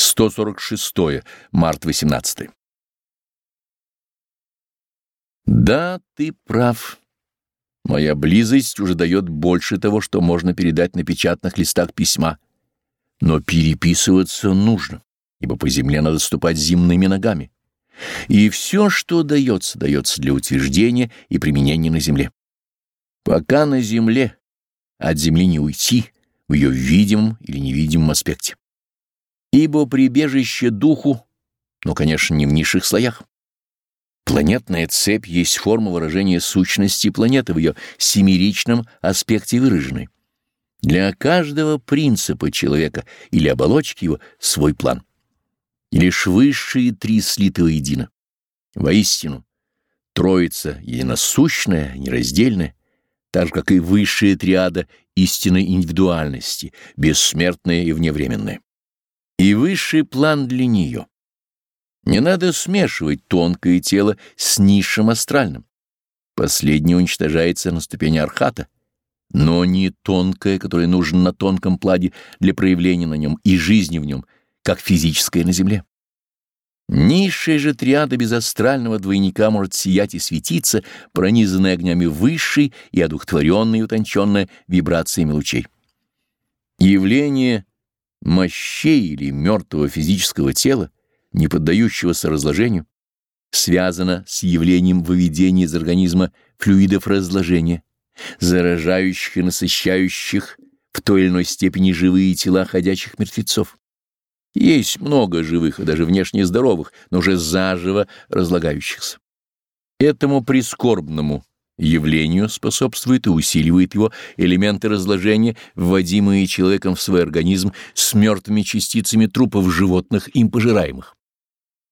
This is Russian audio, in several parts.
146. Март 18. Да, ты прав. Моя близость уже дает больше того, что можно передать на печатных листах письма. Но переписываться нужно, ибо по земле надо ступать земными ногами. И все, что дается, дается для утверждения и применения на земле. Пока на земле, от земли не уйти в ее видимом или невидимом аспекте. Ибо прибежище духу, но, конечно, не в низших слоях. Планетная цепь есть форма выражения сущности планеты в ее семеричном аспекте выраженной. Для каждого принципа человека или оболочки его свой план. И лишь высшие три слиты воедино. Воистину, Троица единосущная, нераздельная, так же, как и высшая триада истинной индивидуальности, бессмертная и вневременная и высший план для нее. Не надо смешивать тонкое тело с низшим астральным. Последнее уничтожается на ступени архата, но не тонкое, которое нужно на тонком пладе для проявления на нем и жизни в нем, как физическое на земле. Низшая же триада без астрального двойника может сиять и светиться, пронизанная огнями высшей и одухотворенной и утонченная вибрациями лучей. Явление мощей или мертвого физического тела, не поддающегося разложению, связано с явлением выведения из организма флюидов разложения, заражающих и насыщающих в той или иной степени живые тела ходячих мертвецов. Есть много живых и даже внешне здоровых, но уже заживо разлагающихся. Этому прискорбному явлению способствует и усиливает его элементы разложения, вводимые человеком в свой организм с мертвыми частицами трупов животных, им пожираемых.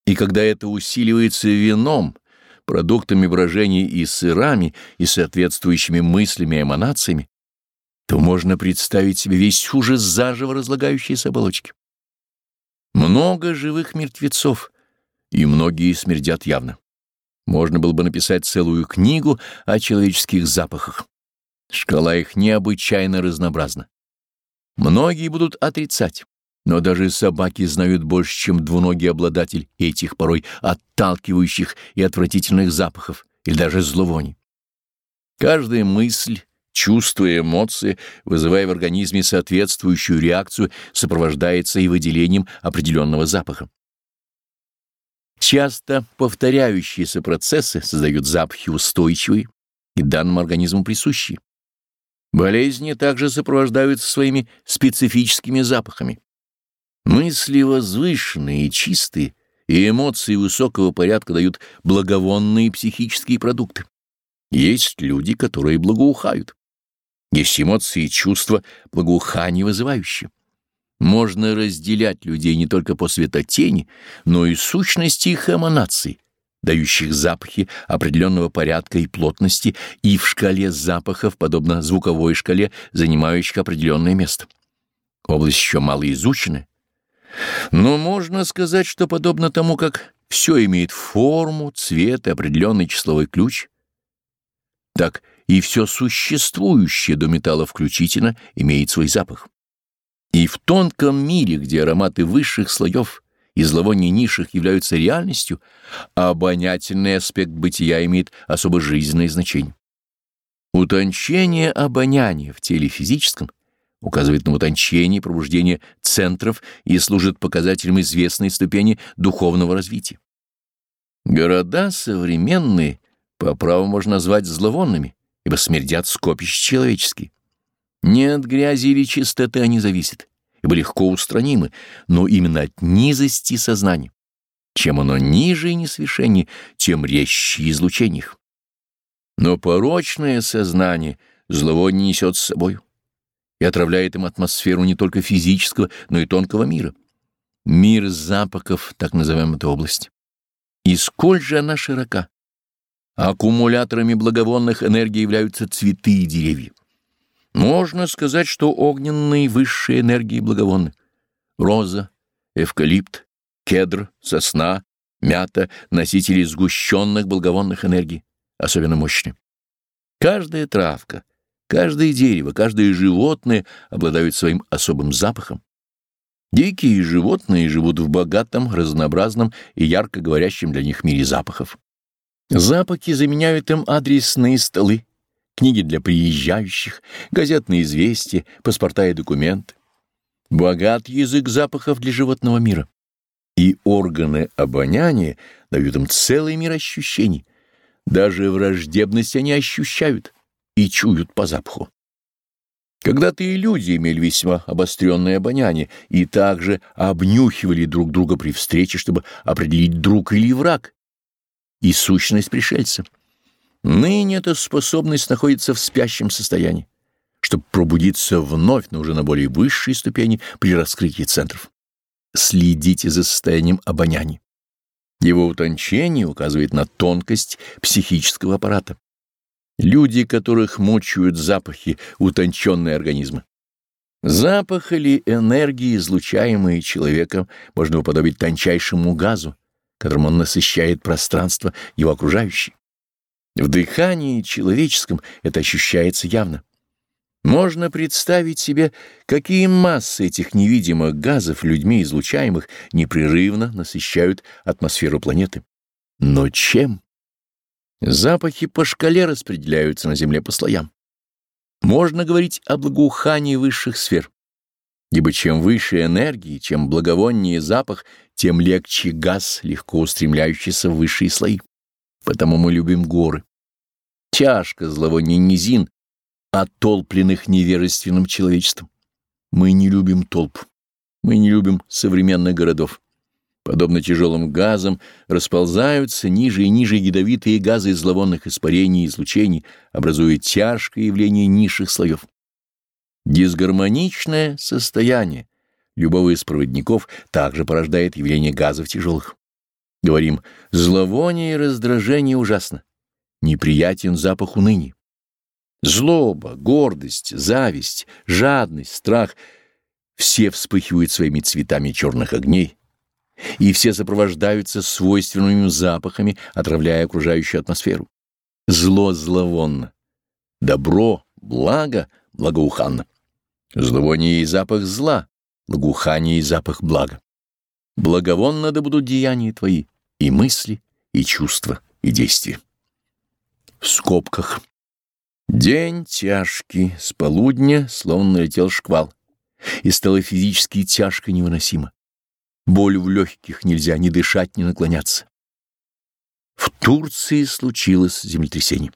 И когда это усиливается вином, продуктами брожения и сырами, и соответствующими мыслями и эманациями, то можно представить себе весь ужас заживо разлагающейся оболочки. Много живых мертвецов, и многие смердят явно. Можно было бы написать целую книгу о человеческих запахах. Шкала их необычайно разнообразна. Многие будут отрицать, но даже собаки знают больше, чем двуногий обладатель этих порой отталкивающих и отвратительных запахов или даже зловоний. Каждая мысль, чувство и эмоции, вызывая в организме соответствующую реакцию, сопровождается и выделением определенного запаха. Часто повторяющиеся процессы создают запахи устойчивые и данному организму присущие. Болезни также сопровождаются своими специфическими запахами. Мысли возвышенные и чистые, и эмоции высокого порядка дают благовонные психические продукты. Есть люди, которые благоухают. Есть эмоции и чувства благоухания вызывающие. Можно разделять людей не только по светотени, но и сущности их эманаций, дающих запахи определенного порядка и плотности, и в шкале запахов, подобно звуковой шкале, занимающих определенное место. Область еще мало изучена. Но можно сказать, что подобно тому, как все имеет форму, цвет и определенный числовой ключ, так и все существующее до металла включительно имеет свой запах. И в тонком мире, где ароматы высших слоев и зловония низших являются реальностью, обонятельный аспект бытия имеет особо жизненное значение. Утончение обоняния в теле физическом указывает на утончение и пробуждение центров и служит показателем известной ступени духовного развития. Города современные по праву можно назвать зловонными, ибо смердят скопища человеческие. Не от грязи или чистоты они зависят, ибо легко устранимы, но именно от низости сознания. Чем оно ниже и несовершеннее, тем резче излучение их. Но порочное сознание зловоние несет с собой и отравляет им атмосферу не только физического, но и тонкого мира. Мир запахов, так называем эту область. И сколь же она широка. Аккумуляторами благовонных энергий являются цветы и деревья. Можно сказать, что огненные высшие энергии благовонны. Роза, эвкалипт, кедр, сосна, мята — носители сгущенных благовонных энергий, особенно мощные. Каждая травка, каждое дерево, каждое животное обладают своим особым запахом. Дикие животные живут в богатом, разнообразном и ярко говорящем для них мире запахов. Запахи заменяют им адресные столы, книги для приезжающих, газетные известия, паспорта и документы. Богат язык запахов для животного мира. И органы обоняния дают им целый мир ощущений. Даже враждебность они ощущают и чуют по запаху. Когда-то и люди имели весьма обостренное обоняние и также обнюхивали друг друга при встрече, чтобы определить друг или враг и сущность пришельца. Ныне эта способность находится в спящем состоянии, чтобы пробудиться вновь, но уже на более высшей ступени при раскрытии центров. Следите за состоянием обоняния. Его утончение указывает на тонкость психического аппарата. Люди, которых мучают запахи, утонченные организмы. Запах или энергии, излучаемые человеком, можно уподобить тончайшему газу, которым он насыщает пространство его окружающее. В дыхании человеческом это ощущается явно. Можно представить себе, какие массы этих невидимых газов, людьми излучаемых, непрерывно насыщают атмосферу планеты. Но чем? Запахи по шкале распределяются на Земле по слоям. Можно говорить о благоухании высших сфер, ибо чем выше энергии, чем благовоннее запах, тем легче газ, легко устремляющийся в высшие слои. Потому мы любим горы. Тяжко зловоние низин, оттолпленных невежественным человечеством. Мы не любим толп, мы не любим современных городов. Подобно тяжелым газам расползаются ниже и ниже ядовитые газы зловонных испарений и излучений, образуя тяжкое явление низших слоев. Дисгармоничное состояние любого из проводников также порождает явление газов тяжелых. Говорим, зловоние и раздражение ужасно, неприятен запах уныния. Злоба, гордость, зависть, жадность, страх — все вспыхивают своими цветами черных огней, и все сопровождаются свойственными запахами, отравляя окружающую атмосферу. Зло зловонно, добро, благо благоуханно. Зловоние и запах зла, благоухание и запах блага. Благовонно да будут деяния твои, и мысли, и чувства, и действия. В скобках. День тяжкий, с полудня словно налетел шквал, и стало физически тяжко невыносимо. Боль в легких, нельзя ни дышать, ни наклоняться. В Турции случилось землетрясение.